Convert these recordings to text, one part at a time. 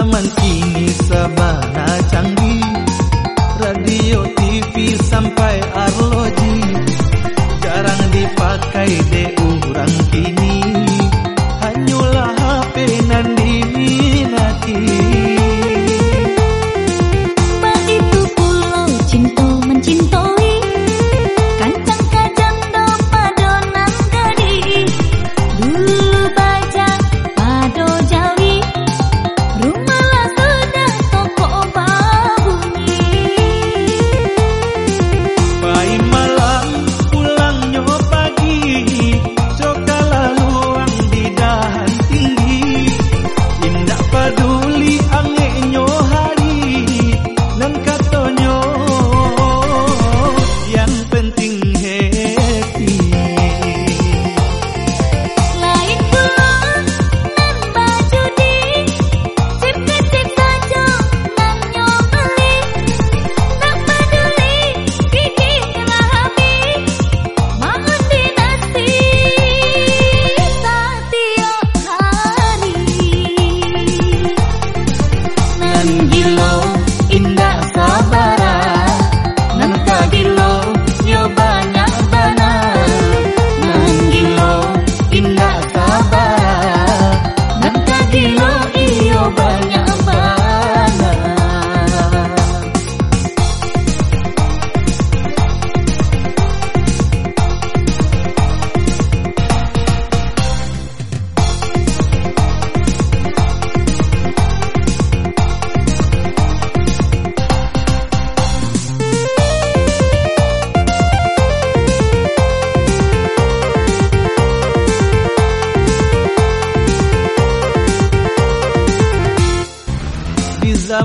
zaman kini sabana canggih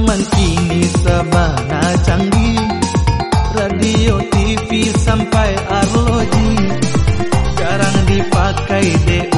zaman kini sabana canggih. Radio TV sampai arloji Jarang dipakai de